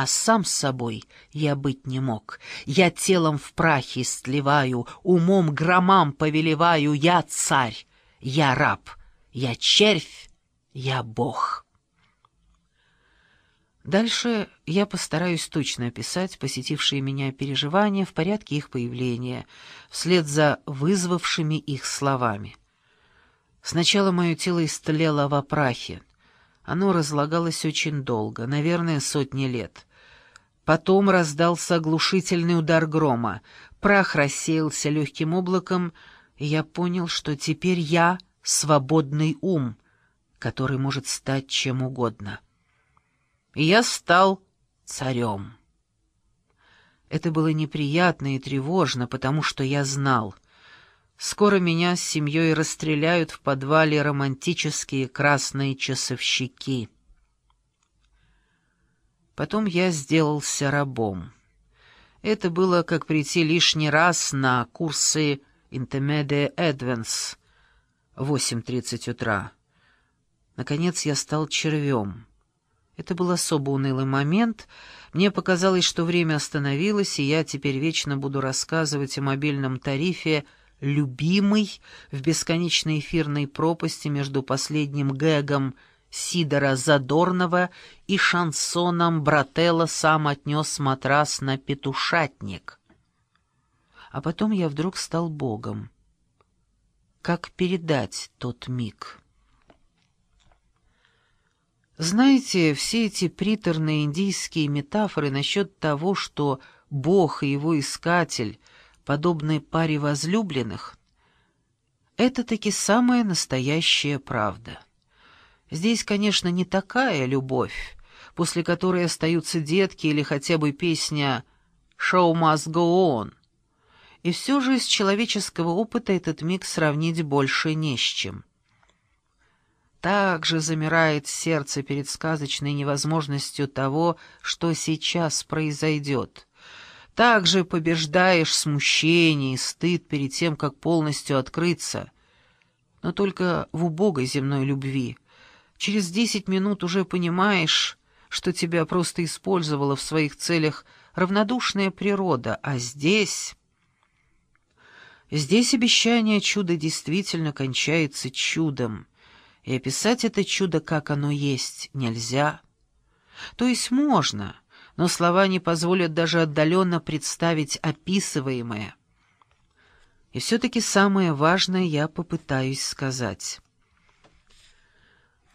а сам с собой я быть не мог. Я телом в прахе стлеваю, умом громам повелеваю, я царь, я раб, я червь, я бог. Дальше я постараюсь точно описать посетившие меня переживания в порядке их появления, вслед за вызвавшими их словами. Сначала мое тело истлело во прахе. Оно разлагалось очень долго, наверное, сотни лет. Потом раздался оглушительный удар грома. Прах рассеялся легким облаком, и я понял, что теперь я — свободный ум, который может стать чем угодно и я стал царем. Это было неприятно и тревожно, потому что я знал. Скоро меня с семьей расстреляют в подвале романтические красные часовщики. Потом я сделался рабом. Это было как прийти лишний раз на курсы Intermediate Advance в 8.30 утра. Наконец я стал червем. Это был особо унылый момент. Мне показалось, что время остановилось, и я теперь вечно буду рассказывать о мобильном тарифе «Любимый» в бесконечной эфирной пропасти между последним гэгом Сидора Задорнова и шансоном Брателла сам отнес матрас на петушатник. А потом я вдруг стал богом. Как передать тот миг? Знаете, все эти приторные индийские метафоры насчет того, что Бог и его искатель подобны паре возлюбленных, это таки самая настоящая правда. Здесь, конечно, не такая любовь, после которой остаются детки или хотя бы песня «Show must go on». И все же из человеческого опыта этот миг сравнить больше не с чем. Так же замирает сердце перед сказочной невозможностью того, что сейчас произойдет. Так же побеждаешь смущение и стыд перед тем, как полностью открыться. Но только в убогой земной любви. Через десять минут уже понимаешь, что тебя просто использовала в своих целях равнодушная природа, а здесь... Здесь обещание чуда действительно кончается чудом — и описать это чудо, как оно есть, нельзя. То есть можно, но слова не позволят даже отдаленно представить описываемое. И все-таки самое важное я попытаюсь сказать.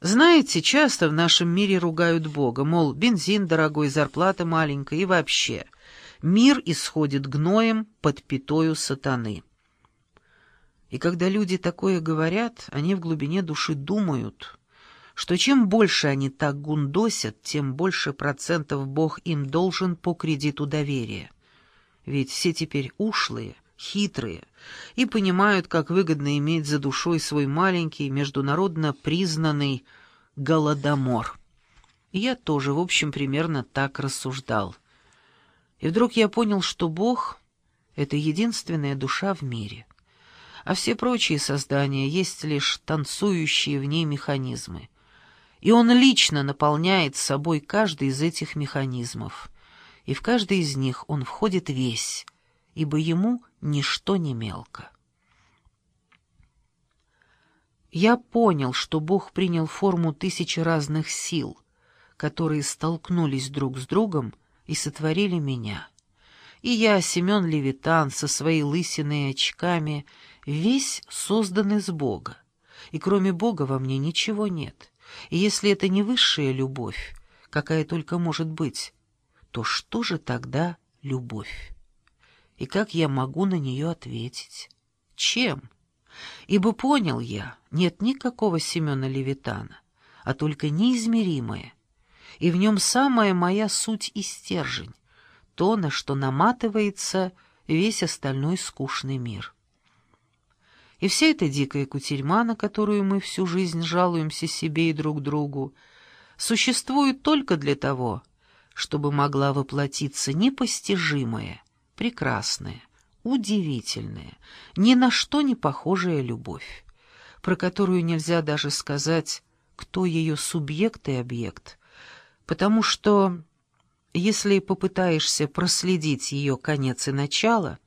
Знаете, часто в нашем мире ругают Бога, мол, бензин дорогой, зарплата маленькая и вообще. Мир исходит гноем под пятою сатаны. И когда люди такое говорят, они в глубине души думают, что чем больше они так гундосят, тем больше процентов Бог им должен по кредиту доверия. Ведь все теперь ушлые, хитрые и понимают, как выгодно иметь за душой свой маленький, международно признанный голодомор. Я тоже, в общем, примерно так рассуждал. И вдруг я понял, что Бог — это единственная душа в мире — а все прочие создания есть лишь танцующие в ней механизмы. И он лично наполняет собой каждый из этих механизмов, и в каждый из них он входит весь, ибо ему ничто не мелко. Я понял, что Бог принял форму тысячи разных сил, которые столкнулись друг с другом и сотворили меня. И я, Семен Левитан, со своей лысиной и очками — весь создан из Бога, и кроме Бога во мне ничего нет. И если это не высшая любовь, какая только может быть, то что же тогда любовь? И как я могу на нее ответить? Чем? Ибо понял я, нет никакого Семена Левитана, а только неизмеримое, и в нем самая моя суть и стержень, то, на что наматывается весь остальной скучный мир. И вся эта дикая кутерьма, на которую мы всю жизнь жалуемся себе и друг другу, существует только для того, чтобы могла воплотиться непостижимая, прекрасная, удивительная, ни на что не похожая любовь, про которую нельзя даже сказать, кто ее субъект и объект, потому что Если попытаешься проследить ее конец и начало,